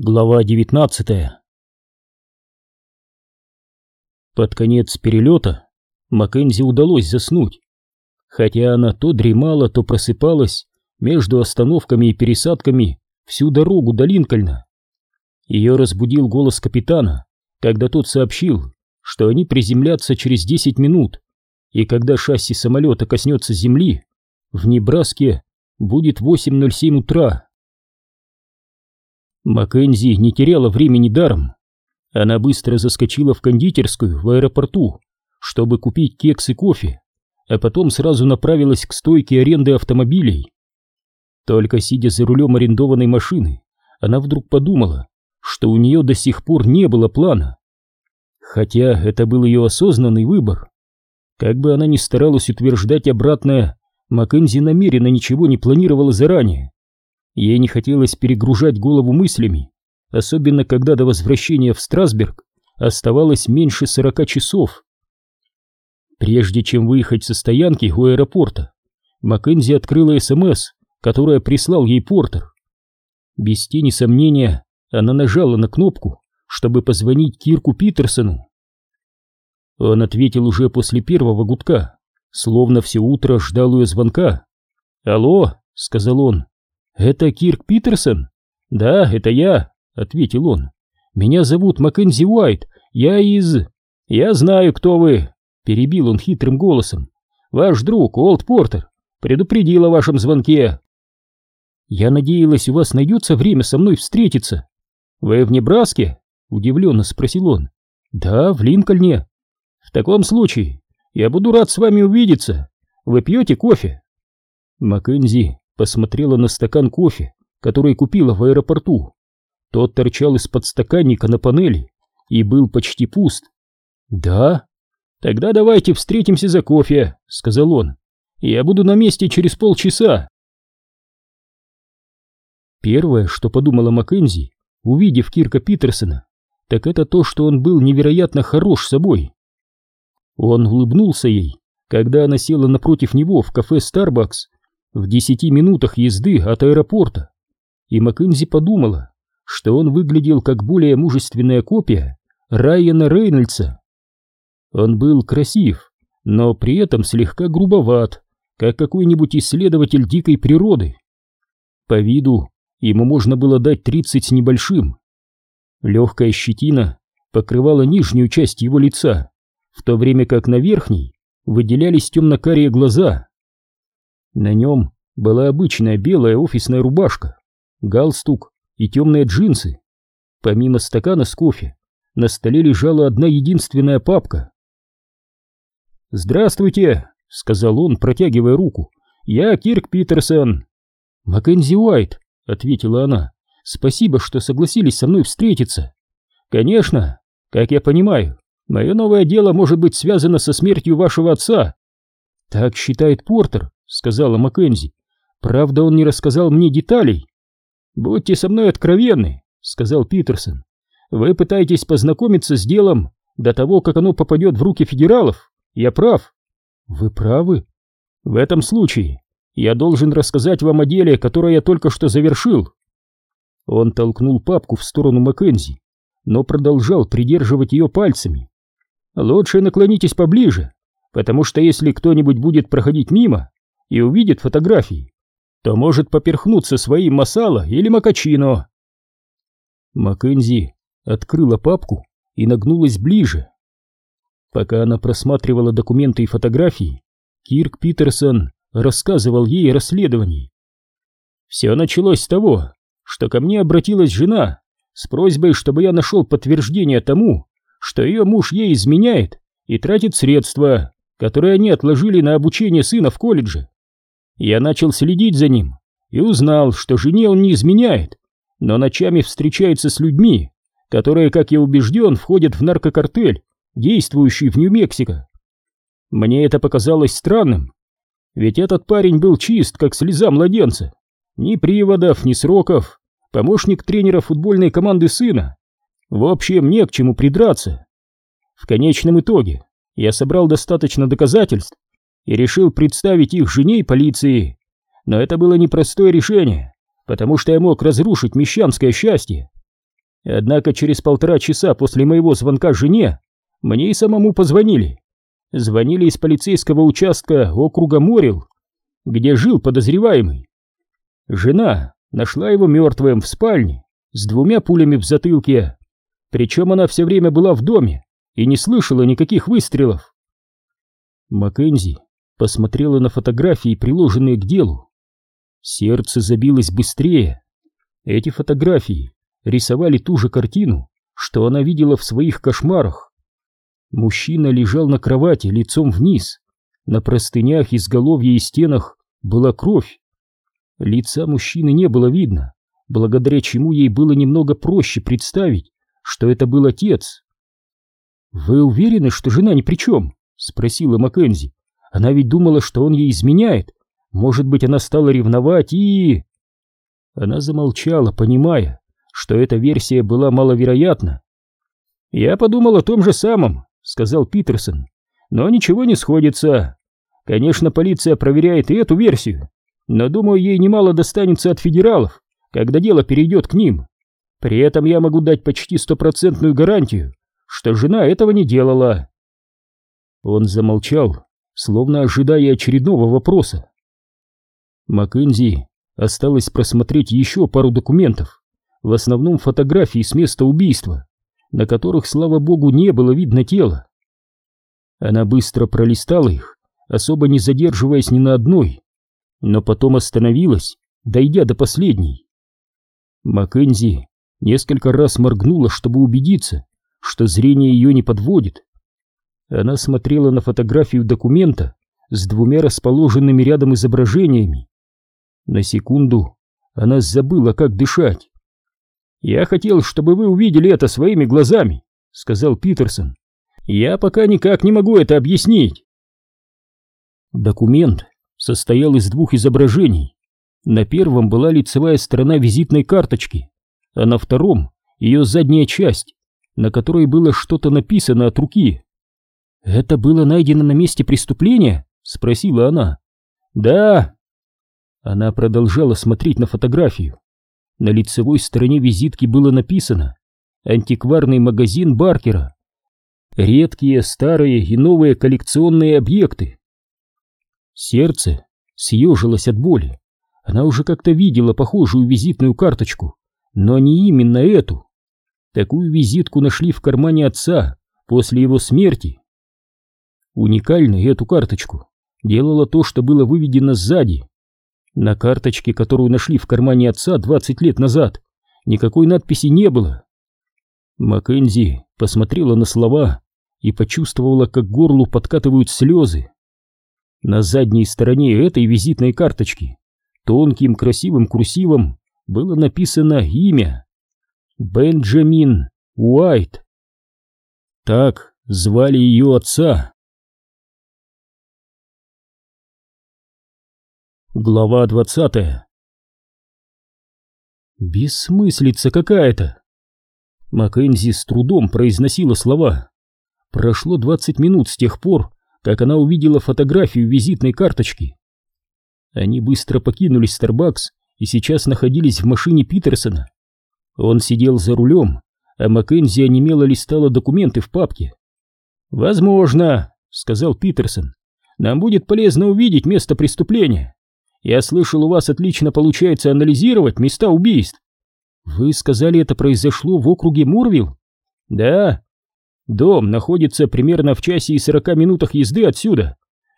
Глава 19 Под конец перелета Маккензи удалось заснуть. Хотя она то дремала, то просыпалась между остановками и пересадками всю дорогу до Линкольна. Ее разбудил голос капитана, когда тот сообщил, что они приземлятся через 10 минут, и когда шасси самолета коснется земли, в Небраске будет 8.07 утра. Маккензи не теряла времени даром. Она быстро заскочила в кондитерскую в аэропорту, чтобы купить кекс и кофе, а потом сразу направилась к стойке аренды автомобилей. Только сидя за рулем арендованной машины, она вдруг подумала, что у нее до сих пор не было плана. Хотя это был ее осознанный выбор. Как бы она ни старалась утверждать обратное, Маккензи намеренно ничего не планировала заранее. Ей не хотелось перегружать голову мыслями, особенно когда до возвращения в Страсберг оставалось меньше сорока часов. Прежде чем выехать со стоянки у аэропорта, Маккензи открыла СМС, которое прислал ей Портер. Без тени сомнения она нажала на кнопку, чтобы позвонить Кирку Питерсону. Он ответил уже после первого гудка, словно все утро ждал ее звонка. «Алло», — сказал он, «Это Кирк Питерсон?» «Да, это я», — ответил он. «Меня зовут Маккензи Уайт, я из...» «Я знаю, кто вы», — перебил он хитрым голосом. «Ваш друг, Олд Портер, предупредил о вашем звонке». «Я надеялась, у вас найдется время со мной встретиться». «Вы в Небраске?» — удивленно спросил он. «Да, в Линкольне». «В таком случае я буду рад с вами увидеться. Вы пьете кофе?» Маккензи посмотрела на стакан кофе, который купила в аэропорту. Тот торчал из-под стаканника на панели и был почти пуст. «Да? Тогда давайте встретимся за кофе», — сказал он. «Я буду на месте через полчаса». Первое, что подумала Маккензи, увидев Кирка Питерсона, так это то, что он был невероятно хорош собой. Он улыбнулся ей, когда она села напротив него в кафе Starbucks в десяти минутах езды от аэропорта, и Маккензи подумала, что он выглядел как более мужественная копия Райана Рейнольдса. Он был красив, но при этом слегка грубоват, как какой-нибудь исследователь дикой природы. По виду ему можно было дать тридцать с небольшим. Легкая щетина покрывала нижнюю часть его лица, в то время как на верхней выделялись темно-карие глаза. На нем была обычная белая офисная рубашка, галстук и темные джинсы. Помимо стакана с кофе, на столе лежала одна единственная папка. «Здравствуйте», — сказал он, протягивая руку. «Я Кирк Питерсон». «Маккензи Уайт», — ответила она. «Спасибо, что согласились со мной встретиться». «Конечно. Как я понимаю, мое новое дело может быть связано со смертью вашего отца». «Так считает Портер», сказала Маккензи. Правда, он не рассказал мне деталей. Будьте со мной откровенны, сказал Питерсон. Вы пытаетесь познакомиться с делом до того, как оно попадет в руки федералов. Я прав. Вы правы. В этом случае я должен рассказать вам о деле, которое я только что завершил. Он толкнул папку в сторону Маккензи, но продолжал придерживать ее пальцами. Лучше наклонитесь поближе, потому что если кто-нибудь будет проходить мимо, и увидит фотографии, то может поперхнуться своим масала или макачино. Маккензи открыла папку и нагнулась ближе. Пока она просматривала документы и фотографии, Кирк Питерсон рассказывал ей о расследовании. Все началось с того, что ко мне обратилась жена с просьбой, чтобы я нашел подтверждение тому, что ее муж ей изменяет и тратит средства, которые они отложили на обучение сына в колледже. Я начал следить за ним и узнал, что жене он не изменяет, но ночами встречается с людьми, которые, как я убежден, входят в наркокартель, действующий в Нью-Мексико. Мне это показалось странным, ведь этот парень был чист, как слеза младенца. Ни приводов, ни сроков, помощник тренера футбольной команды сына. В общем, не к чему придраться. В конечном итоге я собрал достаточно доказательств, и решил представить их жене и полиции. Но это было непростое решение, потому что я мог разрушить мещанское счастье. Однако через полтора часа после моего звонка жене мне и самому позвонили. Звонили из полицейского участка округа Морил, где жил подозреваемый. Жена нашла его мертвым в спальне с двумя пулями в затылке. Причем она все время была в доме и не слышала никаких выстрелов. Маккензи посмотрела на фотографии, приложенные к делу. Сердце забилось быстрее. Эти фотографии рисовали ту же картину, что она видела в своих кошмарах. Мужчина лежал на кровати лицом вниз. На простынях, изголовье и стенах была кровь. Лица мужчины не было видно, благодаря чему ей было немного проще представить, что это был отец. «Вы уверены, что жена ни при чем?» — спросила Маккензи. «Она ведь думала, что он ей изменяет. Может быть, она стала ревновать и...» Она замолчала, понимая, что эта версия была маловероятна. «Я подумал о том же самом», — сказал Питерсон. «Но ничего не сходится. Конечно, полиция проверяет и эту версию, но, думаю, ей немало достанется от федералов, когда дело перейдет к ним. При этом я могу дать почти стопроцентную гарантию, что жена этого не делала. Он замолчал, словно ожидая очередного вопроса. Маккензи осталось просмотреть еще пару документов, в основном фотографии с места убийства, на которых, слава богу, не было видно тела. Она быстро пролистала их, особо не задерживаясь ни на одной, но потом остановилась, дойдя до последней. Маккензи несколько раз моргнула, чтобы убедиться, что зрение ее не подводит. Она смотрела на фотографию документа с двумя расположенными рядом изображениями. На секунду она забыла, как дышать. «Я хотел, чтобы вы увидели это своими глазами», — сказал Питерсон. «Я пока никак не могу это объяснить». Документ состоял из двух изображений. На первом была лицевая сторона визитной карточки, а на втором — ее задняя часть, на которой было что-то написано от руки. «Это было найдено на месте преступления?» — спросила она. «Да». Она продолжала смотреть на фотографию. На лицевой стороне визитки было написано «Антикварный магазин Баркера». Редкие, старые и новые коллекционные объекты. Сердце съежилось от боли. Она уже как-то видела похожую визитную карточку, но не именно эту. Такую визитку нашли в кармане отца после его смерти. Уникальной эту карточку делало то, что было выведено сзади. На карточке, которую нашли в кармане отца 20 лет назад, никакой надписи не было. Маккензи посмотрела на слова и почувствовала, как горлу подкатывают слезы. На задней стороне этой визитной карточки тонким красивым курсивом было написано имя Бенджамин Уайт. Так звали ее отца. Глава двадцатая Бессмыслица какая-то. Маккензи с трудом произносила слова. Прошло двадцать минут с тех пор, как она увидела фотографию визитной карточки. Они быстро покинули Старбакс и сейчас находились в машине Питерсона. Он сидел за рулем, а Маккензи онемело листала документы в папке. «Возможно», — сказал Питерсон, — «нам будет полезно увидеть место преступления. Я слышал, у вас отлично получается анализировать места убийств». «Вы сказали, это произошло в округе Мурвилл?» «Да, Дом находится примерно в часе и сорока минутах езды отсюда.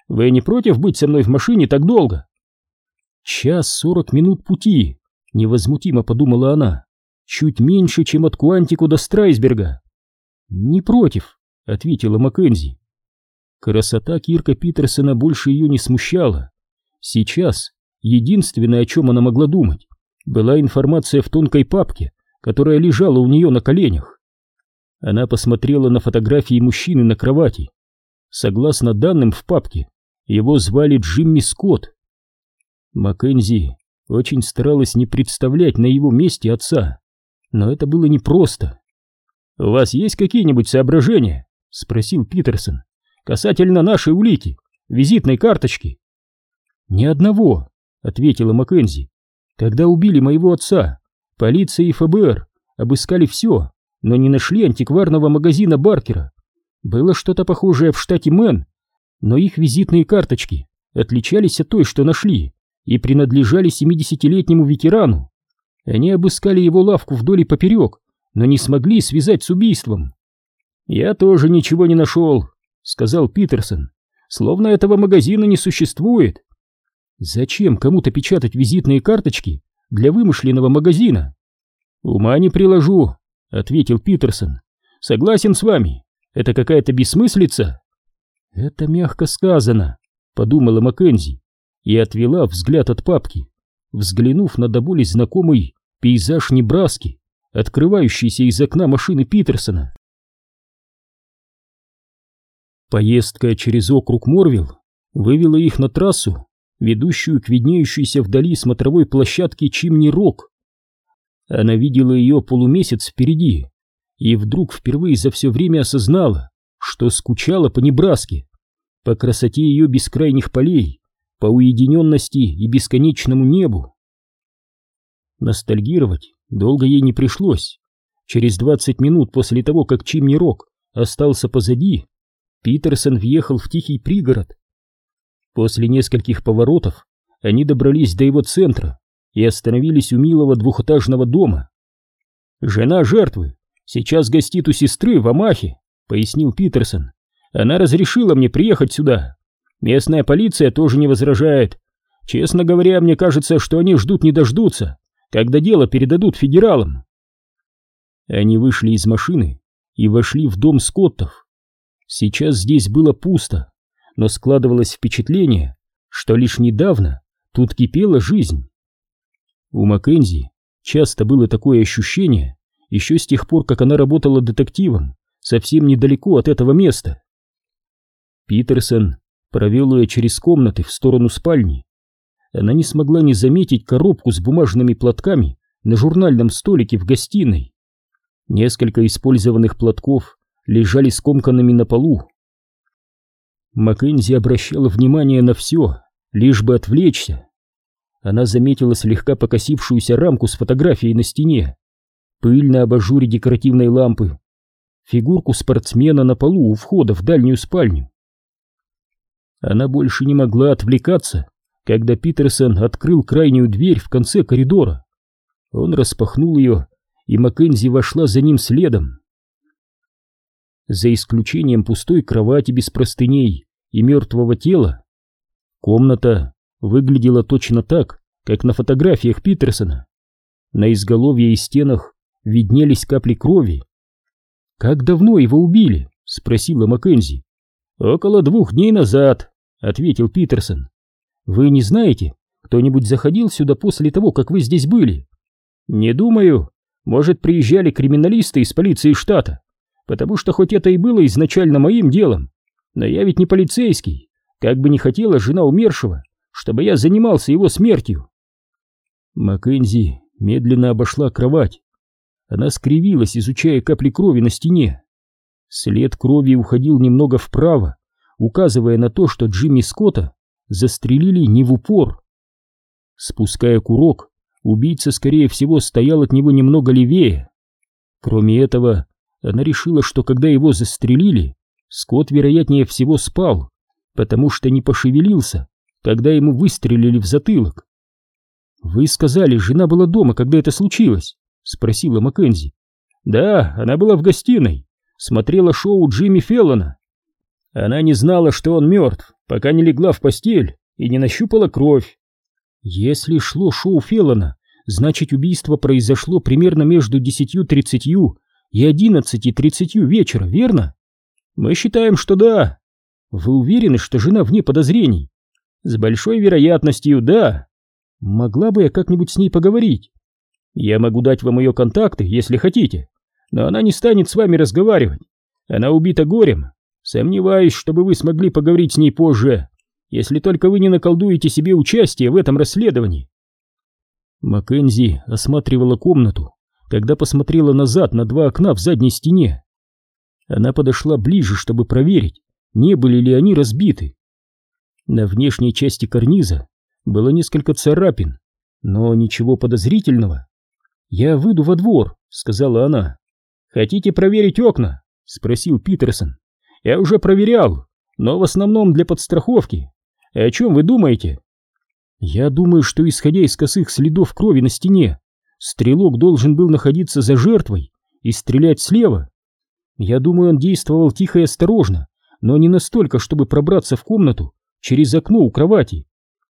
Вы не против быть со мной в машине так долго? Час сорок минут пути, невозмутимо подумала она. Чуть меньше, чем от Куантику до Страйсберга. Не против, ответила Маккензи. Красота Кирка Питерсона больше ее не смущала. Сейчас единственное, о чем она могла думать, была информация в тонкой папке, которая лежала у нее на коленях. Она посмотрела на фотографии мужчины на кровати. Согласно данным в папке, его звали Джимми Скотт. Маккензи очень старалась не представлять на его месте отца, но это было непросто. «У вас есть какие-нибудь соображения?» — спросил Питерсон. «Касательно нашей улики, визитной карточки». «Ни одного», — ответила Маккензи. «Когда убили моего отца, полиция и ФБР обыскали все, но не нашли антикварного магазина Баркера. Было что-то похожее в штате Мэн, но их визитные карточки отличались от той, что нашли, и принадлежали 70-летнему ветерану. Они обыскали его лавку вдоль и поперек, но не смогли связать с убийством. «Я тоже ничего не нашел», — сказал Питерсон. «Словно этого магазина не существует». «Зачем кому-то печатать визитные карточки для вымышленного магазина?» «Ума не приложу», — ответил Питерсон. «Согласен с вами. Это какая-то бессмыслица». «Это мягко сказано», — подумала Маккензи и отвела взгляд от папки, взглянув на до боли знакомый пейзаж Небраски, открывающийся из окна машины Питерсона. Поездка через округ Морвилл вывела их на трассу, ведущую к виднеющейся вдали смотровой площадке Чимни-Рок. Она видела ее полумесяц впереди и вдруг впервые за все время осознала, что скучала по Небраске, по красоте ее бескрайних полей, по уединенности и бесконечному небу. Ностальгировать долго ей не пришлось. Через двадцать минут после того, как Чимни Рок остался позади, Питерсон въехал в тихий пригород. После нескольких поворотов они добрались до его центра и остановились у милого двухэтажного дома. «Жена жертвы сейчас гостит у сестры в Амахе», — пояснил Питерсон. «Она разрешила мне приехать сюда. Местная полиция тоже не возражает. Честно говоря, мне кажется, что они ждут не дождутся, когда дело передадут федералам». Они вышли из машины и вошли в дом Скоттов. Сейчас здесь было пусто, но складывалось впечатление, что лишь недавно тут кипела жизнь. У Маккензи часто было такое ощущение, еще с тех пор, как она работала детективом, совсем недалеко от этого места. Питерсон провел ее через комнаты в сторону спальни. Она не смогла не заметить коробку с бумажными платками на журнальном столике в гостиной. Несколько использованных платков лежали скомканными на полу. Маккензи обращала внимание на все, лишь бы отвлечься. Она заметила слегка покосившуюся рамку с фотографией на стене, пыль на абажуре декоративной лампы, фигурку спортсмена на полу у входа в дальнюю спальню. Она больше не могла отвлекаться, когда Питерсон открыл крайнюю дверь в конце коридора. Он распахнул ее, и Маккензи вошла за ним следом за исключением пустой кровати без простыней и мертвого тела. Комната выглядела точно так, как на фотографиях Питерсона. На изголовье и стенах виднелись капли крови. «Как давно его убили?» — спросила Маккензи. «Около двух дней назад», — ответил Питерсон. «Вы не знаете, кто-нибудь заходил сюда после того, как вы здесь были?» «Не думаю. Может, приезжали криминалисты из полиции штата потому что хоть это и было изначально моим делом, но я ведь не полицейский, как бы не хотела жена умершего, чтобы я занимался его смертью. Маккензи медленно обошла кровать. Она скривилась, изучая капли крови на стене. След крови уходил немного вправо, указывая на то, что Джимми Скотта застрелили не в упор. Спуская курок, убийца, скорее всего, стоял от него немного левее. Кроме этого, она решила, что когда его застрелили, Скотт, вероятнее всего, спал, потому что не пошевелился, когда ему выстрелили в затылок. «Вы сказали, жена была дома, когда это случилось?» — спросила Маккензи. «Да, она была в гостиной, смотрела шоу Джимми Феллона. Она не знала, что он мертв, пока не легла в постель и не нащупала кровь. Если шло шоу Феллона, значит убийство произошло примерно между десятью тридцатью и одиннадцати тридцатью вечера, верно? Мы считаем, что да. Вы уверены, что жена вне подозрений? С большой вероятностью, да. Могла бы я как-нибудь с ней поговорить? Я могу дать вам ее контакты, если хотите, но она не станет с вами разговаривать. Она убита горем. Сомневаюсь, чтобы вы смогли поговорить с ней позже, если только вы не наколдуете себе участие в этом расследовании. Маккензи осматривала комнату когда посмотрела назад на два окна в задней стене. Она подошла ближе, чтобы проверить, не были ли они разбиты. На внешней части карниза было несколько царапин, но ничего подозрительного. «Я выйду во двор», сказала она. «Хотите проверить окна?» — спросил Питерсон. «Я уже проверял, но в основном для подстраховки. О чем вы думаете?» «Я думаю, что, исходя из косых следов крови на стене, стрелок должен был находиться за жертвой и стрелять слева. Я думаю, он действовал тихо и осторожно, но не настолько, чтобы пробраться в комнату через окно у кровати.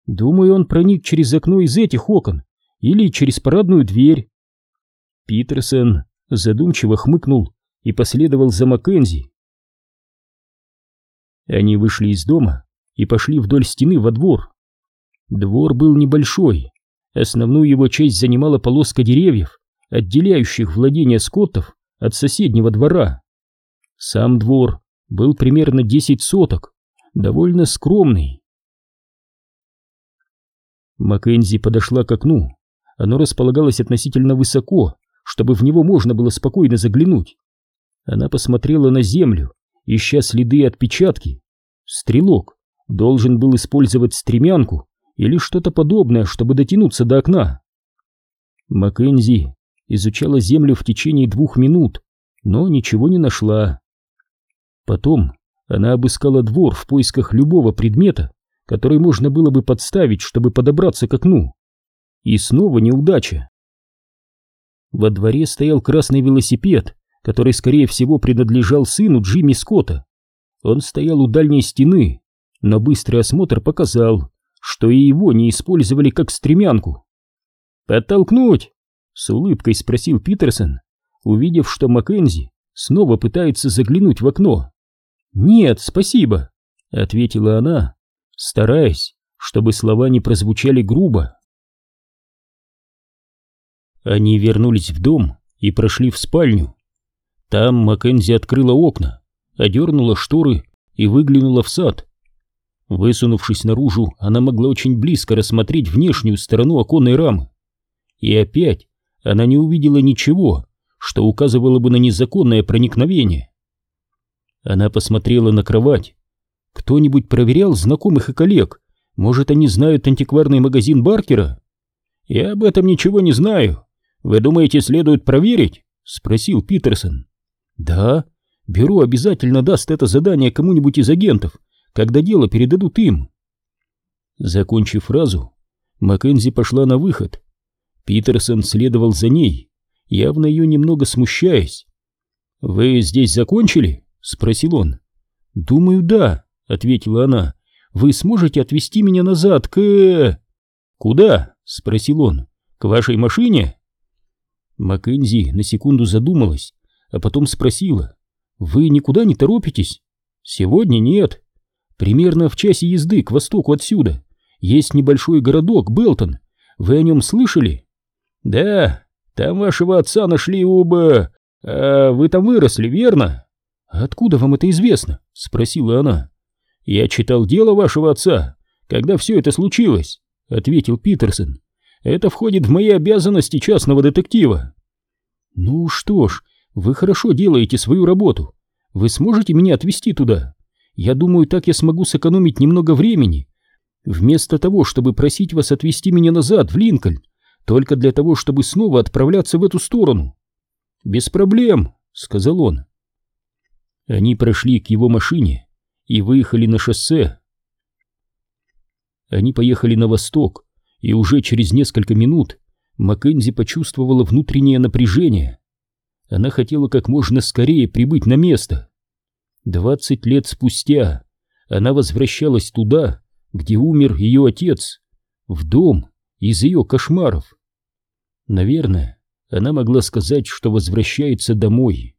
Думаю, он проник через окно из этих окон или через парадную дверь. Питерсон задумчиво хмыкнул и последовал за Маккензи. Они вышли из дома и пошли вдоль стены во двор. Двор был небольшой, основную его часть занимала полоска деревьев, отделяющих владения скоттов от соседнего двора. Сам двор был примерно 10 соток, довольно скромный. Маккензи подошла к окну. Оно располагалось относительно высоко, чтобы в него можно было спокойно заглянуть. Она посмотрела на землю, ища следы и отпечатки. Стрелок должен был использовать стремянку или что-то подобное, чтобы дотянуться до окна. Маккензи изучала землю в течение двух минут, но ничего не нашла. Потом она обыскала двор в поисках любого предмета, который можно было бы подставить, чтобы подобраться к окну. И снова неудача. Во дворе стоял красный велосипед, который, скорее всего, принадлежал сыну Джимми Скотта. Он стоял у дальней стены, но быстрый осмотр показал, что и его не использовали как стремянку. «Подтолкнуть?» — с улыбкой спросил Питерсон, увидев, что Маккензи снова пытается заглянуть в окно. «Нет, спасибо», — ответила она, стараясь, чтобы слова не прозвучали грубо. Они вернулись в дом и прошли в спальню. Там Маккензи открыла окна, одернула шторы и выглянула в сад. Высунувшись наружу, она могла очень близко рассмотреть внешнюю сторону оконной рамы. И опять она не увидела ничего, что указывало бы на незаконное проникновение. Она посмотрела на кровать. Кто-нибудь проверял знакомых и коллег? Может, они знают антикварный магазин Баркера? Я об этом ничего не знаю. Вы думаете, следует проверить? Спросил Питерсон. Да, бюро обязательно даст это задание кому-нибудь из агентов, когда дело передадут им. Закончив фразу, Маккензи пошла на выход. Питерсон следовал за ней, явно ее немного смущаясь. «Вы здесь закончили?» — спросил он. «Думаю, да», — ответила она. «Вы сможете отвезти меня назад к...» «Куда?» — спросил он. «К вашей машине?» Маккензи на секунду задумалась, а потом спросила. «Вы никуда не торопитесь?» «Сегодня нет. Примерно в часе езды к востоку отсюда есть небольшой городок Белтон. Вы о нем слышали?» «Да, там вашего отца нашли оба... А вы там выросли, верно?» «Откуда вам это известно?» — спросила она. «Я читал дело вашего отца, когда все это случилось», — ответил Питерсон. «Это входит в мои обязанности частного детектива». «Ну что ж, вы хорошо делаете свою работу. Вы сможете меня отвезти туда? Я думаю, так я смогу сэкономить немного времени. Вместо того, чтобы просить вас отвезти меня назад, в Линкольн, только для того, чтобы снова отправляться в эту сторону». «Без проблем», — сказал он. Они прошли к его машине и выехали на шоссе. Они поехали на восток, и уже через несколько минут Маккензи почувствовала внутреннее напряжение. Она хотела как можно скорее прибыть на место. Двадцать лет спустя она возвращалась туда, где умер ее отец, в дом из ее кошмаров. Наверное, она могла сказать, что возвращается домой.